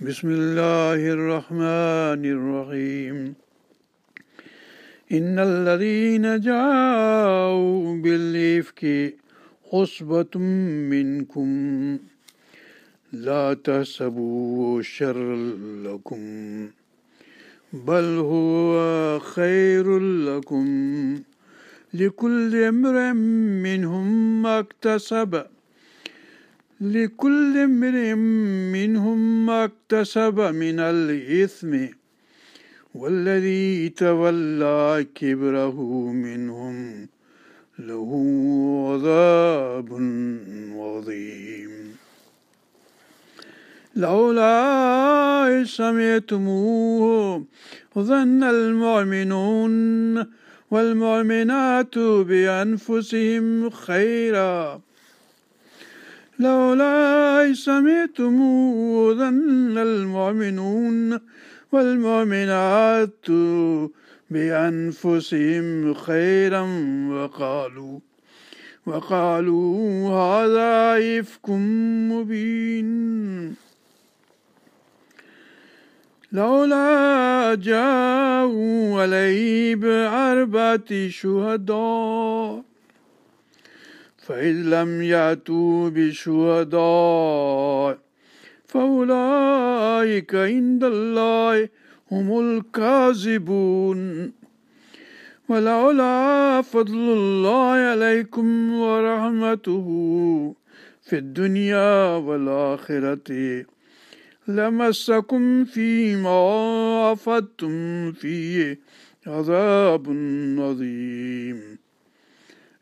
بسم الله الرحمن الرحيم. إن الذين جاءوا بالإفك عصبة منكم. لا تحسبوا شر لكم بل هو خير لكم. لكل امرئ منهم ما اكتسب لكل امرئ منهم ما اكتسب من الإثم والذي تولى كبره منهم له عذاب عظيم. لولا سمعتموه ظن المؤمنون والمؤمنات بأنفسهم خيرا. لولا سمعتموه ظن المؤمنون والمؤمنات بأنفسهم خيرا وقالوا وقالوا هذا إفك مبين. لولا جاءوا عليه بأربعة شهداء فإذ لم يأتوا بشهداء فأولئك عند الله هم الكاذبون. ولولا فضل الله عليكم ورحمته في الدنيا والآخرة لمسكم فيما أفدتم فيه عذاب عظيم.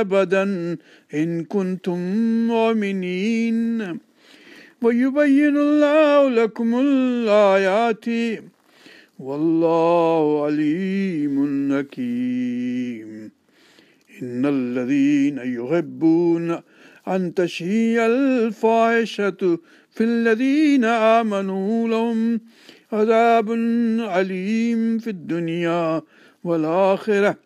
أبدا إن كنتم مؤمنين. ويبين الله لكم الآيات. والله عليم حكيم. إن الذين يحبون أن تشهي الفاحشة في الذين آمنوا لهم عذاب عليم في الدنيا والآخرة.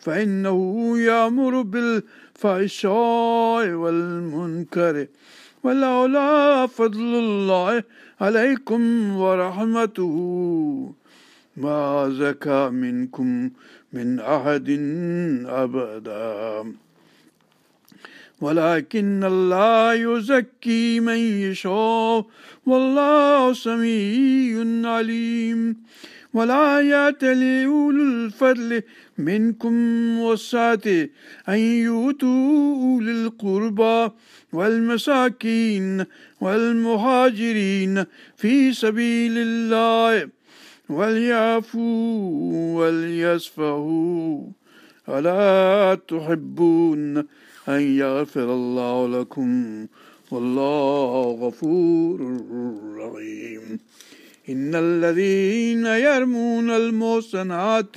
فإنه يأمر بالفحشاء والمنكر ولولا فضل الله عليكم ورحمته ما زكى منكم من أحد أبدا. ولكن الله يزكي من يشاء والله سميع عليم. ولا يأتل أولو الفضل منكم والسعة أن يؤتوا أولي القربى والمساكين والمهاجرين في سبيل الله وليعفوا وليصفحوا. ألا تحبون أن يغفر الله لكم والله غفور رحيم. إن الذين يرمون المحصنات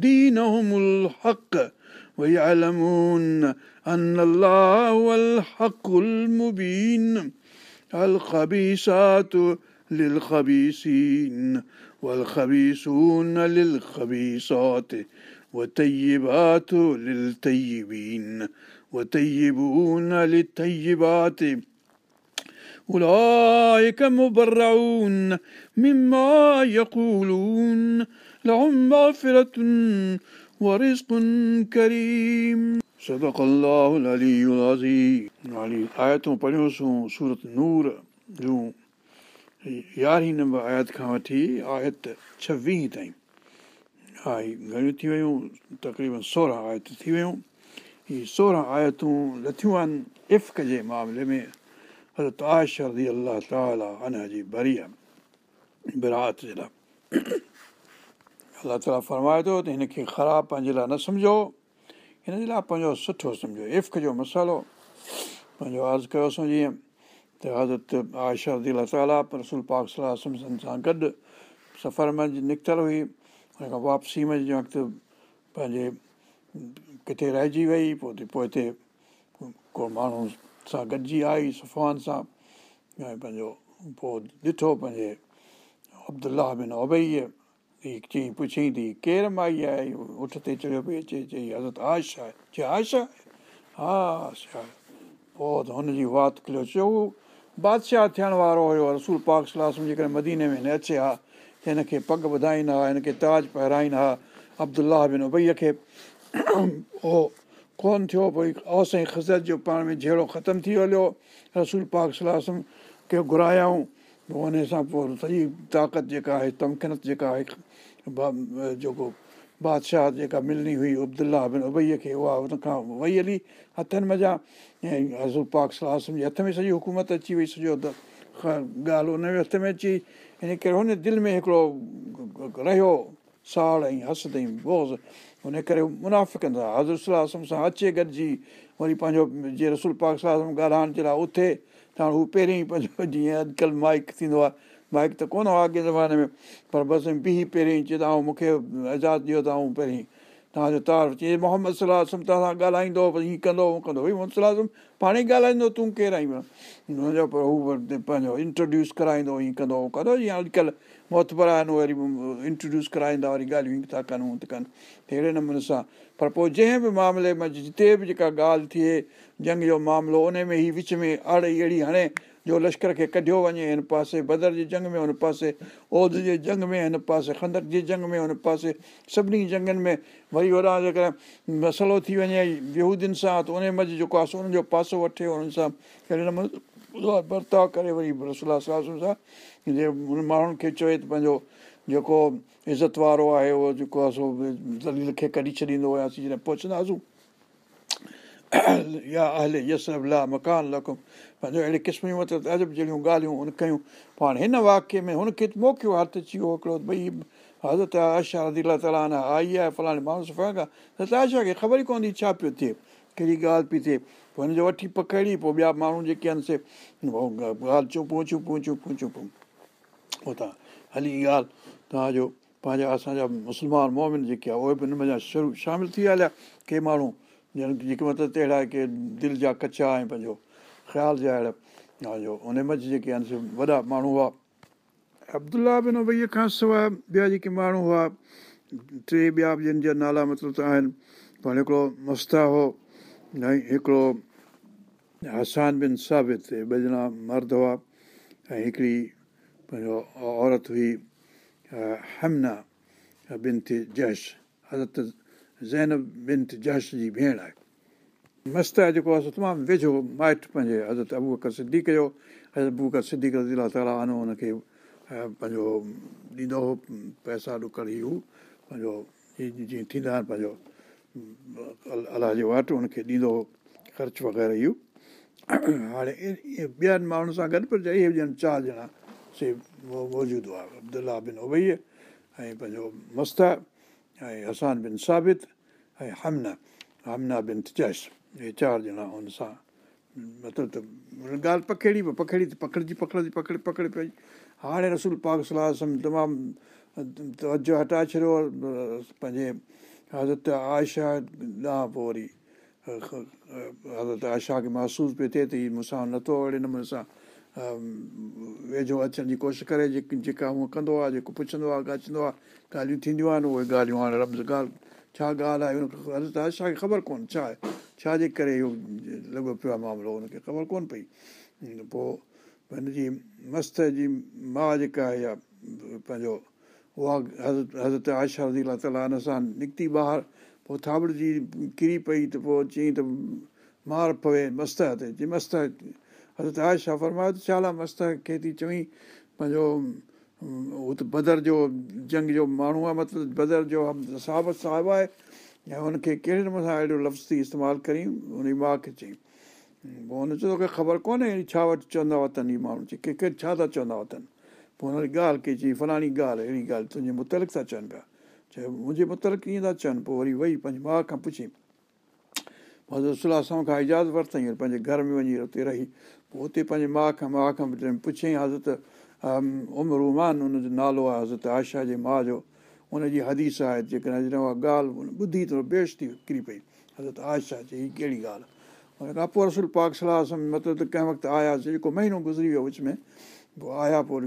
دينهم الحق ويعلمون أن الله هو الحق المبين الخبيثات للخبيثين والخبيثون للخبيثات وطيبات للطيبين وطيبون للطيبات. أولئك مبرعون مما يقولون لهم مغفرة ورزق كريم صدق الله العلي العظيم آيتون पढ़ियोसीं सूरत नूर जूं यारहीं नंबर आयत खां वठी आयत छवीह ताईं हा घणियूं थी वियूं तक़रीबन सोरहं आयत थी वियूं हीअ सोरहं आयतूं लथियूं आहिनि इफ़क़ जे मामले में हज़रत आयशा रज़ी अलाह ताला अन जी बरिया बिरात जे लाइ الله تالا فرمائي ٿو ته هن کي خراب پنهنجي لاءِ نه سمجهو هن جي لاءِ پنهنجو سٺو سمجهو افق جو مصالحو پنهنجو عرض ڪيوسين جيئن ته حضرت الا تالا رسول پاڪ صلاح سان گڏ سفر ۾ نڪتل هئي هن کان واپسي ۾ جنهن وقت پنهنجي ڪٿي رهجي وئي پوءِ پوءِ هتي ڪو ماڻهو سان گڏجي آئي سفان سان ۽ پنهنجو پوءِ ڏٺو پنهنجي ابدلاهه بن ابئيءَ چئي پڇئي ٿي ڪير مائي آهي اٺ تي چڙهيو پئي اچي چئي حضرت آيشا آهي ها پوءِ ته هن جي وات ڪليو چيو هو بادشاهه ٿيڻ وارو هيو رسول پاڪ سمجهي ڪري مديني ۾ نه اچي ها هن کي پگ ٻڌائيندا هئا هن کي تاج پهرائيندا هئا ابدلاهه بن ابئيءَ کي اهو ڪونه ٿيو ڀئي اوس ۽ خزرت جو پاڻ ۾ جهڙو ختم ٿي هليو رسول پاڪ صلاح کي گهرايائون هن سان پوءِ سڄي طاقت جيڪا آهي تمڪنت جيڪا آهي جيڪو بادشاهه جيڪا ملڻي هئي ابدلا بن ابئيءَ کي اها هن کان وئي هلي. هٿن مزا ۽ حضور پاڪ صلاح جي هٿ ۾ سڄي حڪومت اچي وئي سڄو ته ڳالهه هن هٿ ۾ اچي. هن ڪري هن دل ۾ هڪڙو رهيو ساڙ ۽ حسد ۽ بوز هن ڪري مناف ڪندا حضور صلاح سان اچي گڏجي وري پنهنجو جيئن رسول پاڪ صلاح ڳالهائڻ جي لاءِ اٿي ته هاڻي هو پهرين پنهنجو جيئن اڄڪلهه مائيڪ ٿيندو آهي مائيڪ ته ڪونه هو اڳي زماني ۾ پر بس بيهه پهرين چئي ته ۽ مون کي اعجاز ڏيو ته آئون پهرين. توهان جو تار چئي محمد صلاح توهان سان ڳالهائيندو هيئن ڪندو هو ڪندو. ڀئي محمد صلاح پاڻي ئي ڳالهائيندو تون ڪير آئي هن جو پر هو پنهنجو انٽروڊيوس ڪرائيندو هيئن ڪندو هو ڪندو. جيئن اڄڪلهه موهتبر آهن وري انٽروڊيوس ڪرائيندا وري ڳالهيون ٿا ڪن هو ته ڪن. اهڙي نموني سان. پر پوءِ جنهن به معاملي ۾ جتي به جيڪا ڳالهه ٿئي جنگ جو معاملو ان ۾ ئي وچ ۾ آڙ اهڙي هڻي جو لشڪر کي ڪڍيو وڃي هن پاسي بدر جي جنگ ۾ هن پاسي اود جي جنگ ۾ هن پاسي کندڪ جي جنگ ۾ هن پاسي سڀني جنگن ۾ وري وڏا جيڪر مسئلو ٿي وڃي وهودين سان ته ان مز جيڪو آهي سو ان جو پاسو وٺي هنن سان اهڙي نموني برتاءُ ڪري وري رسولا سان جي هن ماڻهن کي چئي ته پنهنجو جيڪو عزت وارو آهي اهو جيڪو آهي سو دليل کي ڪڍي ڇڏيندو هئاسين جڏهن پهچنداسين يا هلي يس لا مڪان لکم پنهنجو اهڙي قسم جون مطلب عجب جهڙيون ڳالهيون ان ڪيون پاڻ هن واڪيه ۾ هن کي موڪليو هٿ اچي ويو هڪڙو ڀئي حضرت آشا ردي الا تالا آئي آهي فلاڻي ماڻهو صفا کان ته آشا کي خبر ئي ڪونه ٿي ڇا پيو ٿئي ڪهڙي ڳالهه پئي ٿئي پوءِ هن جو وٺي پڪڙي پوءِ ٻيا ماڻهو جيڪي آهن سي ڳالهه چون پوڇون اتان هلي ڳالهه توهان جو پنهنجا اسان جا مسلمان مومن جيڪي آهي اهي به هن ۾ شروع شامل ٿي هليا ڪي ماڻهو جيڪي مطلب تهڙا ڪي دل جا ڪچا ۽ پنهنجو خيال جا اهڙا جو ان منجهه جيڪي آهن وڏا ماڻهو هئا. ابدلا ڀئيءَ کان سواءِ ٻيا جيڪي ماڻهو هئا ٽي ٻيا به جن جا نالا مطلب ته آهن پاڻ هڪڙو مستا هو ۽ هڪڙو هسان بن ثابت ٻه ڄڻا مرد هئا ۽ هڪڙي پنهنجو عورت هئي همنا بن ٿي جيش حضرت زين بن جش جي ڀيڻ آهي مست آهي جيڪو آهي تمام ويجهو مائٽ پنهنجي حضرت ابو اڪر سڌي ڪيو ڪري دلا تالا آنو هن کي پنهنجو ڏيندو هو پئسا ڏڪڙ ئي هو پنهنجو جيئن ٿيندا آهن پنهنجو الله جي وٽ هن کي ڏيندو هو خرچ وغيره اهو هاڻي ٻين ماڻهن سان گڏ پر اهي ڄڻ چار ڄڻا سي موجود هئا ابدلا بن ابئي ۽ پنهنجو مست ۽ هسان بن ثابت ۽ همنا همنا بن تجيش اهي چار ڄڻا هن سان مطلب ته ڳالهه پکيڙي پيو پکيڙي پڪڙجي پڪڙجي پڪڙي پڪڙي پئي هاڻي رسول پاڪ صلاح تمام توجو هٽائي ڇڏيو پنهنجي حضرت آيشا ڏانهن پوءِ وري حضرت آيشا کي محسوس پيو ٿئي ته هيءُ مون سان نٿو اهڙي نموني سان ويجهو اچڻ جي ڪوشش ڪري جيڪي جيڪا هونئن ڪندو آهي جيڪو پڇندو آهي اچندو آهي ڳالهيون ٿينديون آهن اهي ڳالهيون هاڻي ربز ڳالهه ڇا ڳالهه آهي آيشا کي خبر ڪونهي ڇا آهي ڇا جي ڪري اهو لڳو پيو آهي معاملو هن کي خبر ڪونه پئي پوءِ هن جي مست جي ماءُ جيڪا آهي اها پنهنجو اها حضرت حضرت الا تالا هن سان نڪتي ٻاهر پوءِ ٿابڙجي ڪري پئي ته پوءِ چيئين ته مار پوي مست تي چئي مست حضرت آيشا فرمايو ته ڇا مست کي ٿي چوئين پنهنجو هو ته بدر جو جنگ جو ماڻهو آهي مطلب بدر جو صاحب صاحب آهي ۽ هن کي ڪهڙي نموني سان اهڙو لفظ ٿي استعمال ڪريون؟ هن جي ماءُ کي چئي پوءِ هن چيو توکي خبر ڪونهي ڇا وٽ چوندا اٿن هيءَ ماڻهو؟ ڪي ڇا ٿا چوندا اٿن پوءِ هن ڳالهه ڪئي چئي فلاڻي ڳالهه اهڙي ڳالهه تنهنجي مطلق ٿا چون پيا. چيو منهنجي مطلق ڪيئن ٿا چون؟ پوءِ وري ويهي پنهنجي ماءُ کان پڇي پوءِ صلاح کان اجازت ورتئين؟ پنهنجي گهر ۾ وڃي هتي رهي پوءِ هتي پنهنجي ماءُ کان ماءُ کان پڇيئين حضرت عمر امان هن جو نالو آهي حضرت آيشا جي ماءُ جو هن جي حديث آهي جيڪڏهن اها ڳالهه ٻڌي ته بيش ٿي ڪري پئي حضرت آيشا چئي ڪهڙي ڳالهه هن کان پوءِ رسول پاڪ صلاح سان مطلب ته ڪنهن وقت آياسين جيڪو مهينو گذري ويو وچ ۾ پوءِ آيا پوءِ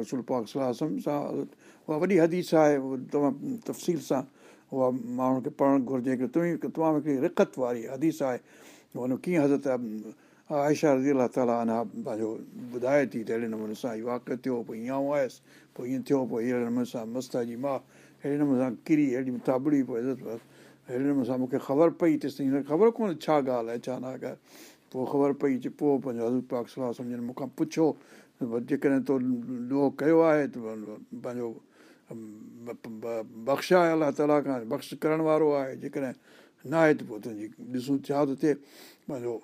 رسول پاڪ صلاح سان اها وڏي حديث آهي تمام تفصيل سان اها ماڻهو کي پڙهڻ گهرجي توهان تمام هڪڙي رکت واري حديث آهي هن ڪيئن حضرت آيشا رزي الا تالا اڃا پنهنجو ٻڌائي ٿي ته اهڙي نموني سان اهو واق ٿيو پوءِ هيئن آئون آيس پوءِ ائين ٿيو پوءِ اهڙي نموني سان مستا جي ماءُ اهڙي نموني سان ڪري اهڙي ٿابڙي پوءِ اهڙي نموني سان مون کي خبر پئي تيستائين خبر ڪونهي ڇا ڳالهه آهي ڇا نه ڳالهه پوءِ خبر پئي پوءِ پنهنجو حضرت پاڪ صلاح سمجهن مون کان پڇو جيڪڏهن تو ڏوهه ڪيو آهي ته پنهنجو بخشائي الله تالا کان بخش ڪرڻ وارو آهي جيڪڏهن نه آهي ته پوءِ تنهنجي ڏسون ڇا ٿو ٿئي پنهنجو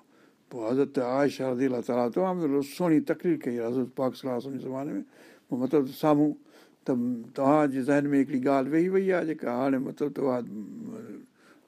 پوءِ حضرت رزي الا تالا تمام سهڻي تڪرير ڪئي آهي حضرت پاڪ صلاح زماني ۾ پوءِ مطلب سامهون ته توهان جي ذهن ۾ هڪڙي ڳالهه ويهي وئي آهي جيڪا هاڻي مطلب ته اها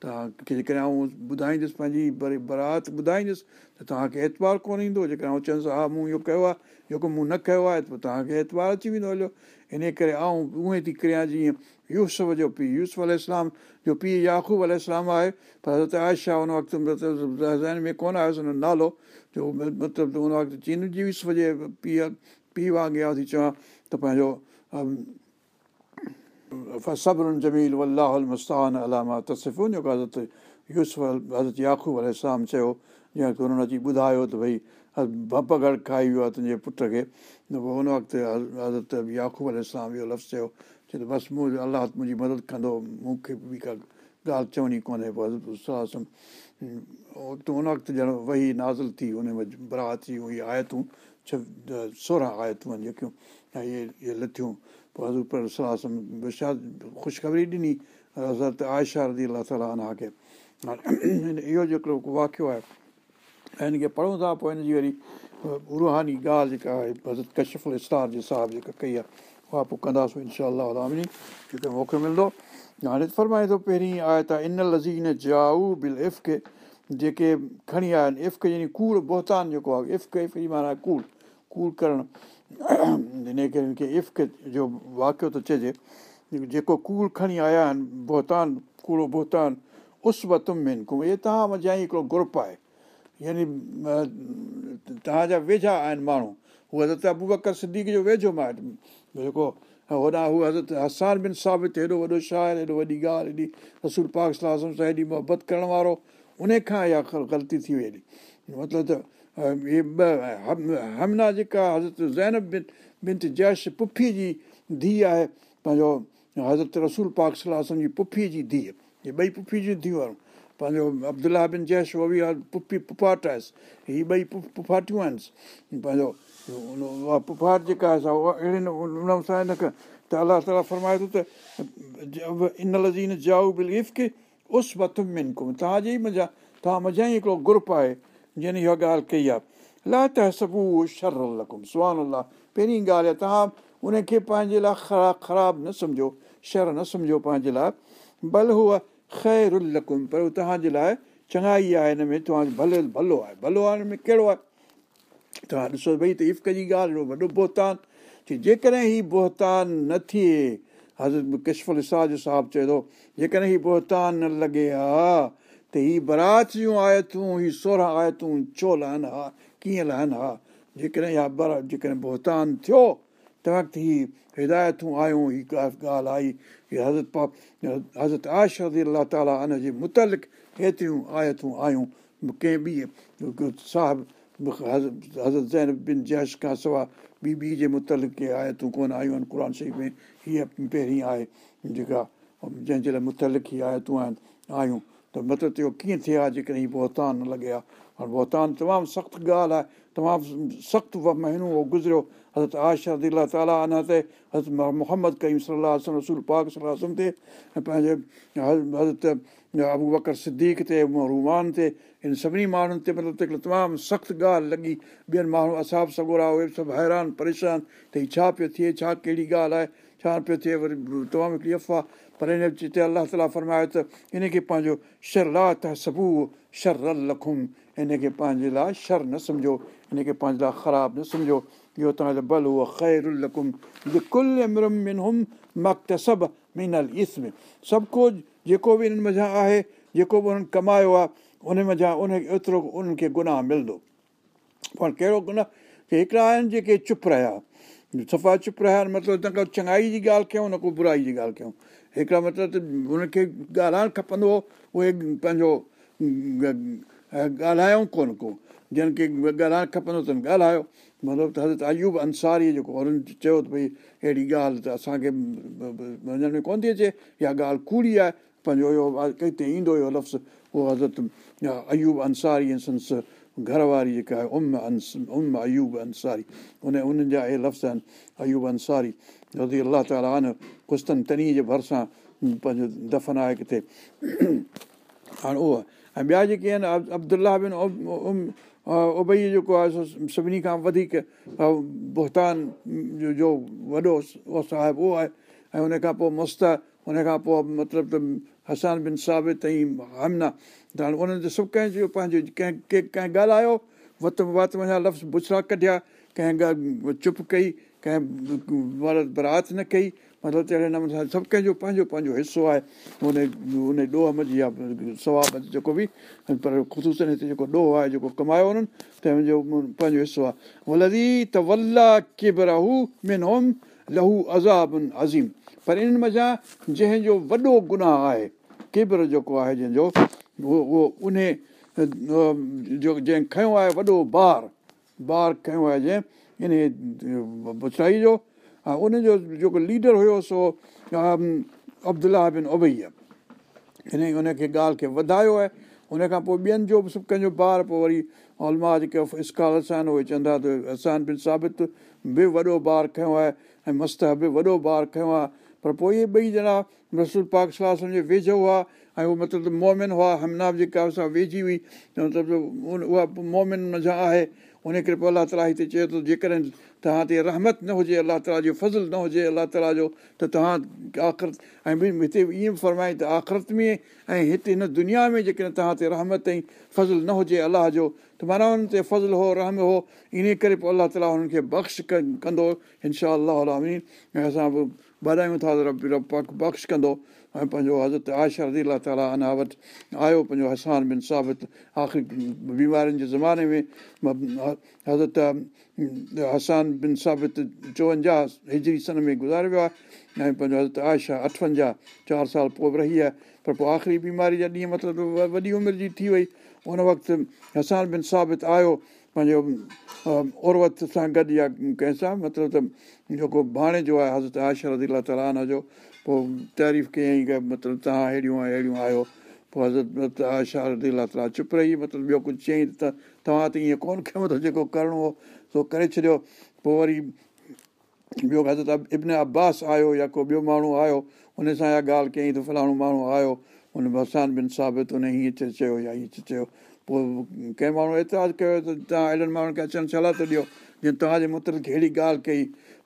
توهان کي جيڪڏهن آئون ٻڌائيندس پنهنجي برات ٻڌائيندس ته توهان کي اعتبار ڪونه ايندو جيڪڏهن چوندس ها مون اهو ڪيو آهي جيڪو مون نه ڪيو آهي ته پوءِ توهان کي اعتبار اچي ويندو هليو ان ڪري آئون اهي ٿي ڪريان جيئن يوسف جو پيءُ يوز ال جو پيءُ ياقوب ال آهي پر حضرت آيشا هن وقت ذهن ۾ ڪونه آيس هن نالو جو مطلب هن وقت چين جي يوسف جي پيءُ پيءُ وانگر ٿي چوان ته پنهنجو صبر جميل الله مستان الاما جيڪو حضرت يوز حضرت ياقوب ال چيو جيئن ته هنن اچي ٻڌايو ته ڀئي ڀپ گڙ کائي ويو آهي تنهنجي پٽ کي ته پوءِ هن وقت حضرت ياقوب ال اهو لفظ چيو چئي ته بس مون الله منهنجي مدد ڪندو مون کي به ڪا ڳالهه چوڻي ڪونهي پوءِ حضرت وقت هن وقت ڄڻ وهي نازل ٿي هن ۾ برات ٿي اهي آيتون ڇهه سورهن آيتون آهن جيڪيون ۽ اهي اهي لٿيون پوءِ حضور پر صلاح وشا خوشخبري ڏني حضرت آيشا رزي الا کي اهو جيڪو واقعو آهي ۽ هن کي پڙهون ٿا پوءِ هن جي وري روحاني ڳالهه جيڪا آهي حضرت ڪشف استار جي صاحب جيڪا ڪئي آهي اها پوءِ ڪنداسين انشا جتي موقعو ملندو هاڻي فرمائي ٿو پهرين آهي ته ان لزين جائو بل افڪ جيڪي کڻي آيا آهن افڪ يعني ڪوڙ بوهتان جيڪو آهي اف جي معنيٰ ڪوڙ ڪوڙ ڪرڻ هن ڪري هن کي افڪ جو واقعو ٿو چئجي جيڪو ڪوڙ کڻي آيا آهن بوهتان ڪوڙو بوهتان اس وتم ۾ اهي توهان مزا هڪڙو گروپ آهي يعني توهان جا ويجها آهن ماڻهو هو حضرت ابو بڪر سديڪ جو ويجهو مائٽ جيڪو هوڏان هو حضرت هسان بن ثابت هيڏو وڏو شاعر هيڏو وڏي ڳالهه هيڏي رسول پاڪ صلاح سان هيڏي محبت ڪرڻ وارو ان کان اها غلطي ٿي وئي هيڏي مطلب اهي ٻه همنا جيڪا حضرت زينب بن بن جيش پڦي جي ڌيءُ آهي پنهنجو حضرت رسول پاڪ صلاح جي پڦي جي ڌيءُ اهي ٻئي پڦي جي وارو پنهنجو ابدلا بن جيش اها به پڦي پفاٽ آهيس هيءَ ٻئي پفاٽيون آهن پنهنجو پفاٽ جيڪا آهي اها اهڙي نموني سان هن کي ته الله تالا فرمائي ٿو توهان جي توهان مزا ئي هڪڙو گروپ آهي جن اها ڳالهه ڪئي آهي لا ته سبو شر لڪم سهان الله پهرين ڳالهه آهي توهان ان کي پنهنجي لاءِ خراب نه سمجهو شر نه سمجهو پنهنجي لاءِ ڀل خير پر توهان جي لاءِ چڱائي آهي هن ۾ توهان جو ڀلي ڀلو آهي ڀلو آهي هن ۾ ڪهڙو آهي توهان ڏسو ڀئي ته اف جي ڳالهه وڏو بوهتان جيڪڏهن هيءُ بوهتان نه ٿئي حضرت ڪشفل ساج صاحب چئي ٿو جيڪڏهن هيءُ بوهتان نه لڳي ها ته هيءَ برات جون آيتون هيءَ سورهن آيتون ڇو لهن ها ڪيئن لهن ها؟ جيڪڏهن جيڪڏهن بوهتان ٿيو ته وقت هيءَ هدايتون آيون هيءَ ڳالهه آئي هيءَ حضرت پا حضرت آش رزي الله تالا جي هيتريون آيتون آيون. ڪنهن ٻي صاحب حضرت زين بن جيش کان سواءِ ٻي ٻي جي مطلق ڪي آيتون ڪونه آيون آهن قر شريف ۾ هيءَ پهرين آهي جيڪا جنهن جي لاءِ مطلق ئي آيتون آهن آيون ته مطلب اهو ڪيئن ٿئي جيڪڏهن بوهتان لڳي ها هاڻي بوهتان تمام سخت ڳالهه آهي تمام سخت مهينو اهو گذريو حضرت آشا دلا تالا تي حضرت محمد ڪئيم صلاح رسول پاڪ صلاح تي ۽ پنهنجي حضرت ابو بڪر صديق تي رومان تي هن سڀني ماڻهن تي مطلب تمام سخت ڳالهه لڳي. ٻين ماڻهو اساب سگورا اهي سڀ حيران پريشان ته هيءَ ڇا پيو ٿئي ڇا ڪهڙي ڳالهه آهي ڇا پيو ٿئي وري تمام هڪڙي افواهه. پر هن جتي الله تالا فرمايو ته هن کي پنهنجو شر لا ته سبو شر لکم هن کي پنهنجي لاءِ شر نه سمجهو هن کي پنهنجي لاءِ خراب نه سمجهو. اهو توهان جو بل اهو خير لکم ڪل هم مڪت سڀ مينل اسم. سڀ ڪو جيڪو به هنن مزا آهي جيڪو به هنن ڪمايو آهي ان مزا ان ايترو انهن کي گناهه ملندو. پر ڪهڙو گناهه؟ ڪه هڪڙا آهن جيڪي چپ رهيا. صفا چپ رهيا مطلب نه ڪو چڱائي جي ڳالهه ڪيون نه ڪو برائي جي ڳالهه ڪيون. هڪڙا مطلب ته هن کي ڳالهائڻ کپندو هو اهي پنهنجو ڳالهايون ڪونه ڪو. جن کي ڳالهائڻ کپندو اٿن ڳالهايو. مطلب ته حضرت ايوب انساري جيڪو هنن چيو ته ڀئي اهڙي ڳالهه ته اسان کي وڃڻ ۾ ڪونه ٿي اچي. اها ڳالهه ڪوڙي آهي. پنهنجو اهو ڪٿي ايندو هيو لفظ. اهو حضرت ايوب انساري سنس گهر واري جيڪا آهي ام انس ام ايوب انساري ان انهن جا اهي لفظ آهن ايوب انساري رزي الله تالا آن ڪستن تني جي ڀرسان پنهنجو دفن آهي ڪٿي هاڻي اهو ۽ ٻيا جيڪي آهن ابدلا بن ابئي جيڪو آهي سڀني کان وڌيڪ بوهتان جو وڏو صاحب اهو آهي ۽ ان کان پوءِ مست ان کان پوءِ مطلب ته هسان بن ثابت ۽ همنا ته هاڻي انهن تي سڀ ڪنهن پنهنجو ڪنهن ڪنهن ڪنهن ڳالهايو وت وت وڃان لفظ بڇڙا ڪڍيا ڪنهن ڳالهه چپ ڪئي ڪنهن برات نه ڪئي مطلب تهڙي نموني سان سڀ ڪنهن جو پنهنجو پنهنجو حصو آهي ان ان ڏوهه جي آهي ثواب جيڪو به پر خشوسن هتي جيڪو ڏوهه آهي جيڪو ڪمايو هنن تنهن جو پنهنجو حصو آهي ولدي ته ولا ڪيبراهو من هوم لهو عذاب عظيم پر انهن مزا جنهن جو وڏو گناهه آهي ڪيبر جيڪو آهي جنهن جو اهو اهو ان جو جنهن کنيو آهي وڏو بار بار کنيو آهي جنهن ان بڇائي جو ها ان جو جيڪو ليڊر هيو سو ابدلا بن ابييا. هن ان کي ڳالهه کي وڌايو آهي. ان کان پوءِ ٻين جو به سڀ ڪنهن جو ٻار پوءِ وري علماء جيڪي سڪالرس آهن اهي چوندا ته اسان بن ثابت به وڏو ٻار کنيو آهي ۽ مست به وڏو ٻار کنيو آهي پر پوءِ اهي ٻئي ڄڻا رسول پاڪ صلاح سمجهي ويجهو هئا ۽ اهو مطلب مومن هئا همناب جيڪا سان ويجهي هئي. مطلب اها مومن مزا آهي. ان ڪري پوءِ الله تالا هتي چئي ٿو جيڪڏهن توهان تي رحمت نه هجي الله تالا جو فضل نه هجي الله تالا جو ته توهان آخرت ۽ هتي ائين به فرمائي ته آخرت ۾۽ هتي هن دنيا ۾ جيڪڏهن توهان تي رحمت ۽ فضل نه هجي الله جو ته معنيٰ هنن تي فضل هو رحم هو ان ڪري پوءِ الله تالا هنن کي بخش ڪندو انشا ۽ اسان به ٻڌايون ٿا ته بخش ڪندو ۽ پنهنجو حضرت آشا رزي الا تالا انا وٽ آيو پنهنجو هسان بن ثابت آخري بيمارين جي زماني ۾ حضرت هسان بن ثابت چوونجاهه هجري سن ۾ گذاري ويو آهي ۽ پنهنجو حضرت آيشا اٺونجاهه چار سال پوءِ به رهي آهي پر پوءِ آخري بيماري جا ڏينهن مطلب وڏي عمر جي ٿي وئي ان وقت هسان بن ثابت آيو پنهنجو اوروت سان گڏ يا ڪنهن سان مطلب ته جيڪو ڀاڻي جو آهي حضرت آيشا رزي الا تالا جو پوءِ تعريف ڪيئين ڪه مطلب توهان اهڙيون اهڙيون آهيو. پوءِ حضرت آشا رزي الا تالا چپ رهي مطلب ٻيو ڪجهه چيئين ته توهان ته ائين ڪونه ڪيو ته جيڪو ڪرڻو هو سو ڪري ڇڏيو. پوءِ وري ٻيو حضرت ابن عباس آيو يا ڪو ٻيو ماڻهو آيو هن سان اها ڳالهه ڪيئين ته فلاڻو ماڻهو آيو هن ڀسان بن ثابت هن هيئن چيو يا هيئن چيو پوءِ ڪنهن ماڻهو اعتراض ڪيو ته توهان اهڙن ماڻهن کي اچڻ صلاح ٿو ڏيو؟ جيئن توهان جي مطلق اهڙي ڳالهه ڪئي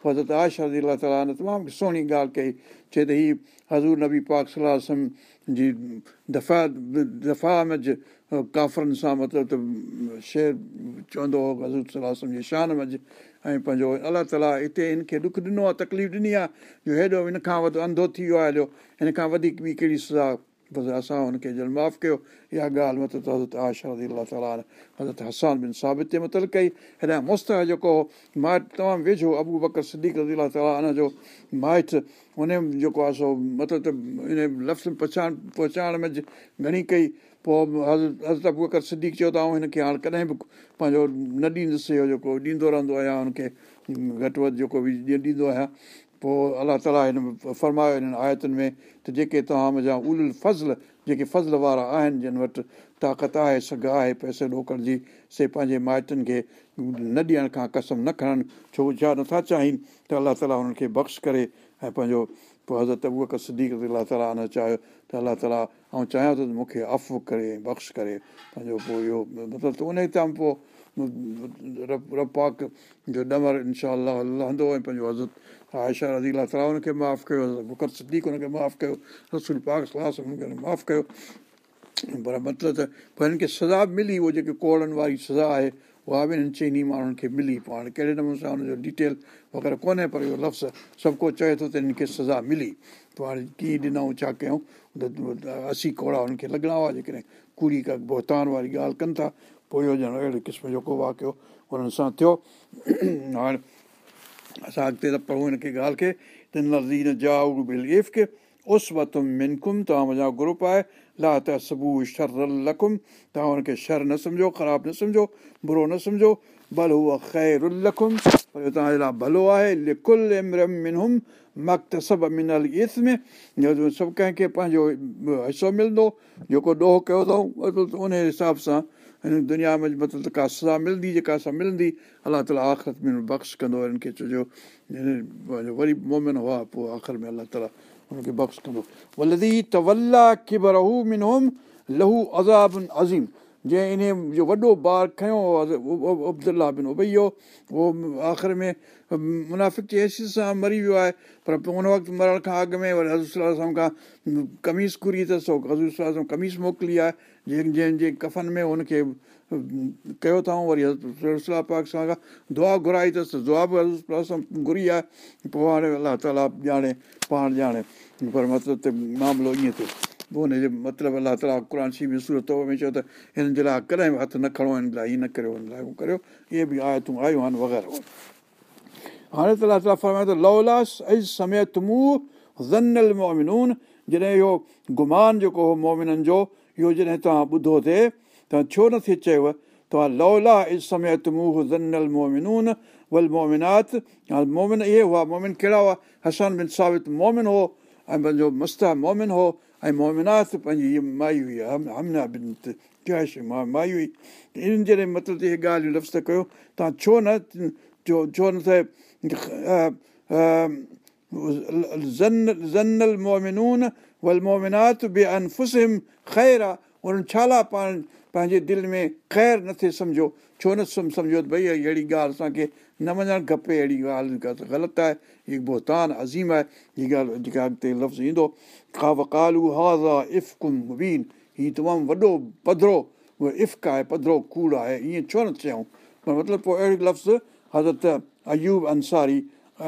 حضرت آشا رزي الا تالا تمام سهڻي ڳالهه ڪئي چئي ته هيءَ حضور نبي پاڪ صلاح جي دفعا دفعا مج ڪافرن سان مطلب ته شير چوندو هو حضور صلاح جي شان مجهه ۽ پنهنجو الله تالا هتي هن کي ڏک ڏنو آهي تڪليف ڏني آهي جو هيڏو هن کان وڌ انڌو ٿي ويو آهي هليو هن کان وڌيڪ ٻي ڪهڙي سزا بس اسان هن کي جل معاف ڪيو اها ڳالهه مطلب حضرت آشا رزي الا تالا حضرت هسان بن ثابت تي مطلب ڪئي هيڏا مست جيڪو مائٽ تمام ويجهو ابو بڪر سديڪ رزي الا تالا هن جو مائٽ هن جيڪو آهي سو مطلب ته ان لفظ پهچان پهچائڻ ۾ گهڻي ڪئي پوءِ حضرت ابو بڪر سديڪ چيو ته هن کي هاڻي ڪڏهن به پنهنجو نه ڏيندس اهو جيڪو ڏيندو رهندو آهيان هن کي گهٽ وڌ جيڪو به ڏيندو آهيان پوءِ الله تالا هن فرمايو هنن آيتن ۾ ته جيڪي توهان منهنجا ال فضل جيڪي فضل وارا آهن جن وٽ طاقت آهي سگهه آهي پئسي ڏوڪڻ جي سي پنهنجي مائٽن کي نه ڏيڻ کان قسم نه کڻن ڇو ڇا نٿا چاهين ته الله تالا هنن کي بخش ڪري ۽ پنهنجو پوءِ حضرت اها ڪ سڌي الله تالا نه چاهيو ته الله تالا ۽ چاهيان ٿو ته مون کي اف ڪري بخش ڪري پنهنجو پوءِ اهو مطلب ته ان تان پوءِ رپاڪ جو ڏمر انشا هلندو ۽ پنهنجو حضرت آيشا رزي الا تالا هن کي معاف ڪيو بڪر سديڪ هن کي معاف ڪيو رسول پاڪ صلاح هن کي معاف ڪيو پر مطلب ته پوءِ هنن کي سزا ملي اهو جيڪي ڪوڙن واري سزا آهي اها به هنن چئني ماڻهن کي ملي پوءِ هاڻي ڪهڙي نموني سان هن جو ڊيٽيل وغيره ڪونهي پر اهو لفظ سڀ ڪو چئي ٿو ته هنن کي سزا ملي پوءِ هاڻي ڪيئن ڏنئون ڇا ڪيون اسي ڪوڙا هنن کي لڳڻا هئا جيڪڏهن ڪوڙي ڪا بوهتان واري ڳالهه ڪن ٿا پوءِ اهو ڄڻ اهڙي قسم جو ڪو واقعو هنن سان ٿيو هاڻي اسان اڳتي ته پڙهون هن کي ڳالهه کي ته نذير جائو اف کي اس وتم منڪم توهان منهنجا گروپ آهي شر نه سمجهو خراب نه سمجهو برو نه سمجهو توهان جي سڀ ڪنهن کي پنهنجو حصو ملندو جيڪو ڏوهه ڪيو اٿئون ان حساب سان هن دنيا ۾ مطلب ڪا سزا ملندي جيڪا اسان ملندي الله تالا آخرت ۾ بخش ڪندو. وري مومن هئا پوءِ آخر ۾ ازابن عظيم جنهن ان جو وڏو ٻار کنيو ابدلا بن ابييو اهو آخر ۾ منافڪ جي حيثيت سان مري ويو آهي پر پوءِ هن وقت مرڻ کان اڳ ۾ وري حضور کان قميص ڪري اٿس حضور قميص موڪلي آهي جنهن جنهن جي ڪفن ۾ هن کي ڪيو اٿئون وري حضرت پاڪ سان دعا گهرائي اٿس دعا به حضور گهري آهي پوءِ هاڻي الله تالا ڄاڻي پاڻ ڄاڻي پر مطلب ته معاملو ائين ٿيو پوءِ هن جي مطلب الله تالا قر شي ۾ سورت ۾ چيو ته هنن جي لاءِ ڪڏهن به هٿ نه کڻو هن لاءِ هيئن نه ڪريو هن لاءِ اهو ڪريو. اهي به آيتون آيون آهن وغيره. هاڻي ته الله تالا لولاس ۽ سمي تمو زنل مومنون جڏهن اهو گمان جيڪو هو مومنن جو اهو جڏهن توهان ٻڌو ٿئي توهان ڇو نٿي چيو؟ توهان لولا از سمي تمو زنل مومنون ول مومنات مومن اهي هئا مومن ڪهڙا هئا؟ هسن بن ثابت مومن هو ۽ پنهنجو مستا مومن هو ۽ مومنات پنهنجي هيءَ مائي هئي همنا بن مان مائي هئي انهن جڏهن مطلب اهي ڳالهيون لفظ ڪيو توهان ڇو نه ڇو ڇو نه ٿئي زنل مومنون ول مومنات به انفسم خير آهي انهن ڇالا پاڻ پنهنجي دل ۾ خير نٿي سمجهو ڇو نه سم سمجهو ته ڀئي اهڙي ڳالهه اسان کي نه وڃڻ کپي اهڙي ڳالهه ته غلط آهي هيءَ بوتان عظيم آهي هيءَ ڳالهه جيڪا اڳتي لفظ ايندو ڪا وڪالو هازا افڪم مبين هيءَ تمام وڏو پڌرو اهو افڪ آهي پڌرو ڪوڙ آهي ائين ڇو نه چيون پر مطلب پوءِ اهڙي لفظ حضرت ايوب انساري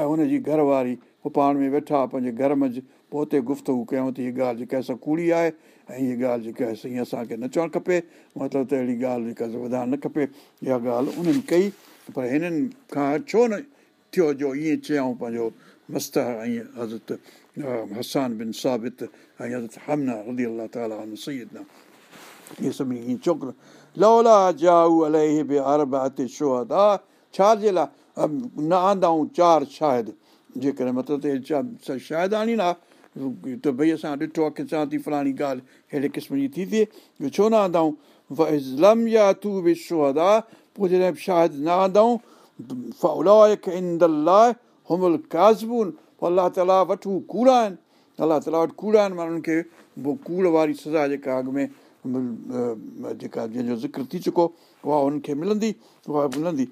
۽ هن جي گهرواري پوءِ پاڻ ۾ ويٺا پنهنجي گهر منجهه پوءِ هتي گفتگ ڪيون ته هيءَ ڳالهه جيڪا اسان ڪوڙي آهي ۽ هيءَ ڳالهه جيڪا آهي اسان کي نه چوڻ کپي مطلب ته اهڙي ڳالهه جيڪا وڌائڻ نه کپي اها ڳالهه انهن ڪئي پر هنن کان ڇو نه ٿيو جو ائين چيئون پنهنجو مست ۽ حضرت هسان بن ثابت ۽ حضرت همنا ردي الله تالا سعيد نه اهي سڀني هيئن ڇوڪرو لولا جائو الائي به ارب هتي شو آهي ڇا جي لاءِ نه آندائون چار شايد جيڪڏهن ڏٺو چوان ٿي فلاڻي ڳالهه اهڙي قسم جي ٿي ٿئي ڇو نه شوهدا پوءِ جڏهن ڪازبون پوءِ الله تالا وٽ هو ڪوڙا آهن الله تالا وٽ ڪوڙا آهن ماڻهن کي پوءِ ڪوڙ واري سزا جيڪا اڳ ۾ جيڪا جنهن جو ذڪر ٿي چڪو اها هن کي ملندي اها ملندي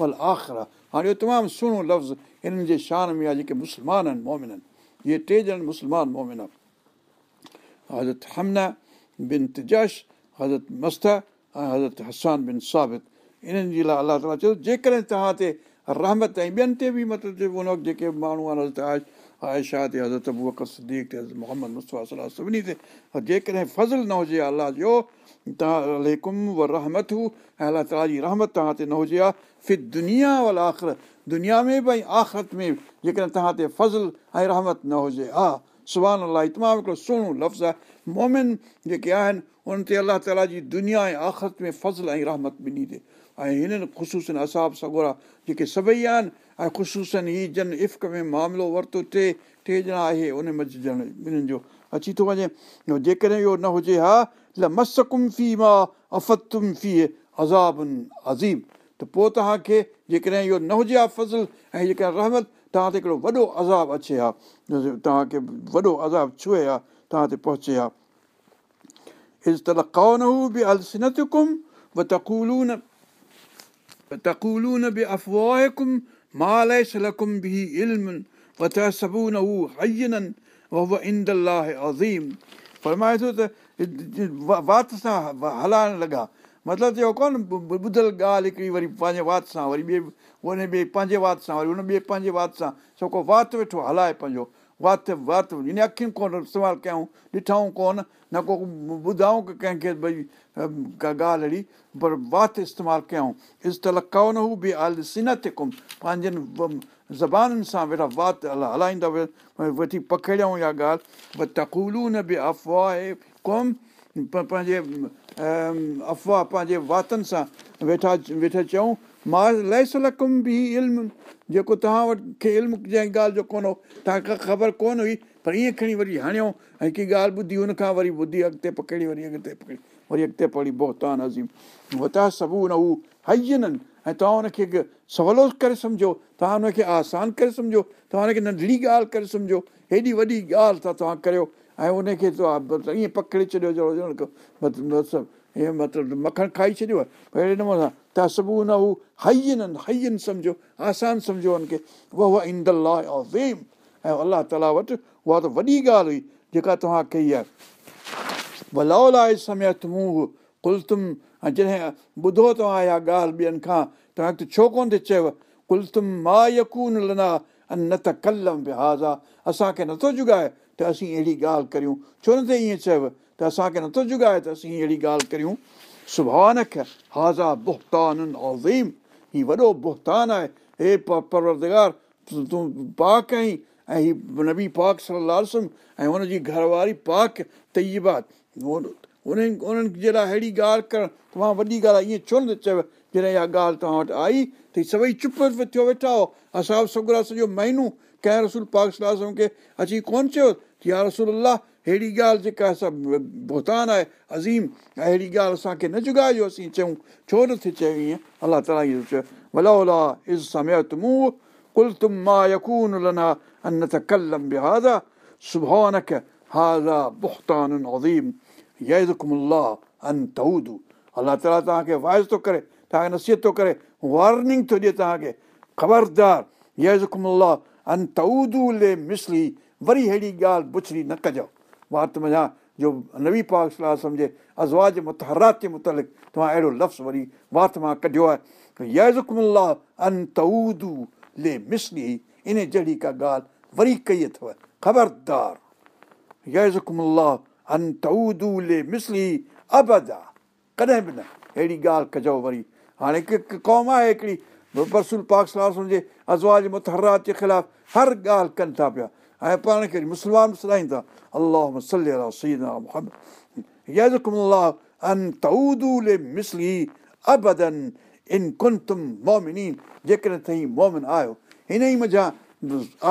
ول آخر هاڻي اهو تمام سهڻو لفظ هنن جي شان ۾ آهي جيڪي مسلمان آهن مومن آهن اهي ٽي ڄڻا مسلمان مومن حضرت همنا بن تجش حضرت مست ۽ حضرت هسان بن ثابت انهن جي لاءِ الله تالا چيو جيڪڏهن توهان تي رحمت ۽ ٻين تي به مطلب ان وقت جيڪي ماڻهو آهن حضرت آش آيشا تي حضرت سديڪ تي حضرت محمد صلاح سڀني تي جيڪڏهن فضل نه هجي الله جو توهان ليڪم و رحمت هو ۽ الله تالا جي رحمت توهان تي نه هجي ها ف دنيا ول آخر دنيا ۾ به ۽ آخرت ۾ جيڪڏهن توهان تي فضل ۽ رحمت نه هجي ها سڀاڻي الله تمام هڪڙو سهڻو لفظ آهي مومن جيڪي آهن انهن تي الله تالا جي دنيا ۽ آخرت ۾ فضل ۽ رحمت ٻنهي تي ۽ هنن خشوسن اساب سگورا جيڪي سڀئي آهن ۽ خشوسن هيءَ جن افق ۾ معاملو ورتو ٽي ٽي ڄڻا آهي ان منجهه ڄڻ ٻنهن جو اچي ٿو وڃي جيڪڏهن اهو نه هجي ها ل مس ڪمفي مان افتم في ازابن عظيم. ته پوءِ توهان کي جيڪڏهن اهو نه هجي ها فضل ۽ جيڪڏهن رحمت وڏو عذاب اچي ها. توهان کي وڏو عذاب ڇئي ها توهان تي پهچي ها. عزت ڪون هو به السنت ڪم و تڪولون تڪولون به افواهڪم مال سلڪم به علم وتهسبون هو هينن وه اند عظيم. فرمائي ٿو ته وات سان هلائڻ لڳا مطلب اهو ڪونه ٻڌل ڳالهه هڪڙي وري پنهنجي وات سان وري ٻئي ان ٻئي پنهنجي وات سان وري ان ٻئي پنهنجي وات سان ڇو ڪو وات ويٺو هلائي پنهنجو وات وات يعني اکيون ڪونه استعمال ڪيون ڏٺون ڪونه نه ڪو ٻڌائون ڪنهن کي ڀئي ڪا ڳالهه اهڙي پر وات استعمال ڪيون عزت ڪونه هو به آل سنت ڪم پنهنجن زبانن سان ويٺا وات هلائيندا وٺي پکڙيئون اها ڳالهه به تڪولو نه به افواهه قوم پنهنجي افواهه پنهنجي واتن سان ويٺا ويٺا چيون مان لهسلڪم به علم جيڪو توهان وٽ کي علم جنهن ڳالهه جو ڪونه هو توهان کي خبر ڪونه هئي پر ائين کڻي وري هڻيو ۽ ڪه ڳالهه ٻڌي هن کان وري ٻڌي اڳتي پڪڙي وري اڳتي پڪڙي وري اڳتي پڙهي بوهتان عظيم. وتا سبو نه هو هينن ۽ توهان هن کي سولو ڪري سمجهو توهان هن کي آسان ڪري سمجهو توهان هن کي ننڍڙي ڳالهه ڪري سمجهو هيڏي وڏي ڳالهه ٿا توهان ڪريو ۽ ان کي ائين پڪڙي ڇڏيو جهڙو ائين مطلب مکڻ کائي ڇڏيو آهي. اهڙي نموني سان ته سبو نه هو هينن هين سمجهو آسان سمجهو هن کي الله تالا وٽ اها ته وڏي ڳالهه هئي جيڪا توهان ڪئي آهي ڀلائو لاءِ سمي مون ڪل تم ۽ جڏهن ٻڌو توهان اها ڳالهه ٻين کان ته ڇو ڪونه ٿي چيو ڪل تم مان يڪون لنا نه ته قلم به هازا اسان کي نٿو جگائي ته اسين اهڙي ڳالهه ڪريون. ڇو نه ته ائين چيو ته اسان کي نٿو جگائي ته اسين اهڙي ڳالهه ڪريون. سڀاڻي هازا بختان عظيم. هيءُ وڏو بختان آهي. هي پروردگار تون پاڪ آهين. ۽ هيءُ نبي پاڪ صلاح ۽ هن جي گهرواري پاڪ تيبات. انهن انهن جي لاءِ اهڙي ڳالهه ڪرڻ توهان وڏي ڳالهه آهي. ائين ڇو نه چيو جڏهن اها ڳالهه توهان وٽ آئي ته سڀئي چپ ٿيو ويٺا هو. اسان سگرا سڄو مهينو ڪنهن رسول پاڪ صلاح کي اچي ڪونه چيو؟ يا رسول الله اهڙي ڳالهه جيڪا اسان ڀتان آهي عظيم ۽ اهڙي ڳالهه اسان کي نه جگائجو اسين چيون ڇو نٿي ائين؟ الله تالا اهو الله تالا توهان کي وائيز ٿو ڪري توهان کي نصيحت ٿو ڪري وارننگ ٿو ڏئي توهان کي خبردار يڪملا وري اهڙي ڳالهه پڇڙي نه ڪجو وات جو نوي پاڪ سمجهي متهرات جي متالق توهان اهڙو لفظ وري وات مان ڪڍيو آهي ان جهڙي ڪا ڳالهه وري ڪئي اٿو خبردار ڪڏهن به نه اهڙي ڳالهه ڪجو وري هاڻي هڪ قوم آهي هڪڙي برسول پاڪ صلاح سمجهي ازواج متهرات جي خلاف هر ڳالهه ڪن ٿا پيا. ۽ پاڻ کي مسلمان سڏائين ٿا. الله جيڪڏهن توهين مومن آهيو هن ئي مزا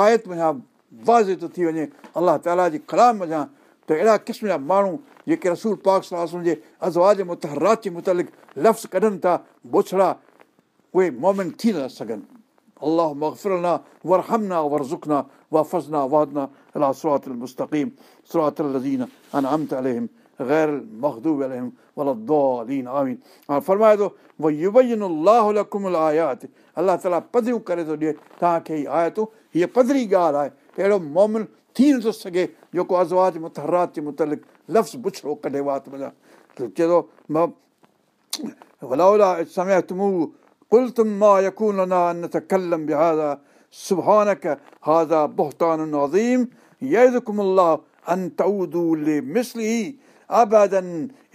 آيت مڃان وازي ٿو ٿي وڃي الله تالا جي ڪلام مزا ته اهڙا قسم جا ماڻهو جيڪي رسول پاڪ صلاح جي ازواج متهرات جي متالق لفظ ڪڍن ٿا بوڇڙا उहे मोमिन थी था सघनि اللهم اغفر لنا وارحمنا وارزقنا واحفظنا وهدنا الى صراط المستقيم صراط الذين انعمت عليهم غير المغضوب عليهم ولا الضالين آمين हाणे फरमाए थो युबैन अलाह लकुम आयात अलाह ताला पधरियूं करे थो ॾिए तव्हांखे हीअ आयतूं हीअ पधरी ॻाल्हि आहे अहिड़ो मोमिन थी नथो सघे जेको अज़वाज मुतहरात जे मुतलिक़ लफ़्ज़ पुछड़ो कढे वात मज़ा चए थो समय तुमू कुल तुम मां यकून नतकल्लम बिहाज़ा सुभानक हाज़ा बहतान अज़ीम यदकुम अल्लाह अन तऊदू लिमिस्ली अबदन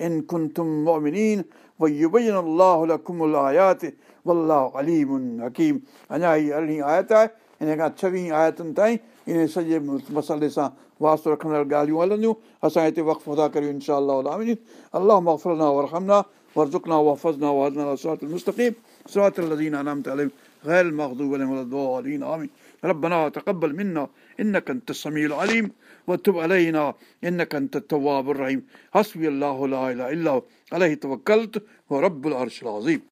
इन कुंतुम मुमिनीन वयुबैन अल्लाह लकुम आयात वल्लाहु अलीम हकीम अञा हीअ अरिड़हीं आयत आहे इन खां छवीह आयतुनि ताईं इन सॼे मसइले सां वास्तो रखंदड़ ॻाल्हियूं हलंदियूं असां हिते वक़्तु अदा करियूं इनशा अलाह मफ़रना वरहमना वरज़ुकना वफ़ज़ना वहदना صراط المستقيم صراط الذين أنعمت عليهم غير المغضوب عليهم ولا الضالين آمين. ربنا تقبل منا إنك أنت السميع العليم وتب علينا إنك أنت التواب الرحيم. حسبي الله لا إله إلا هو عليه توكلت ورب العرش العظيم.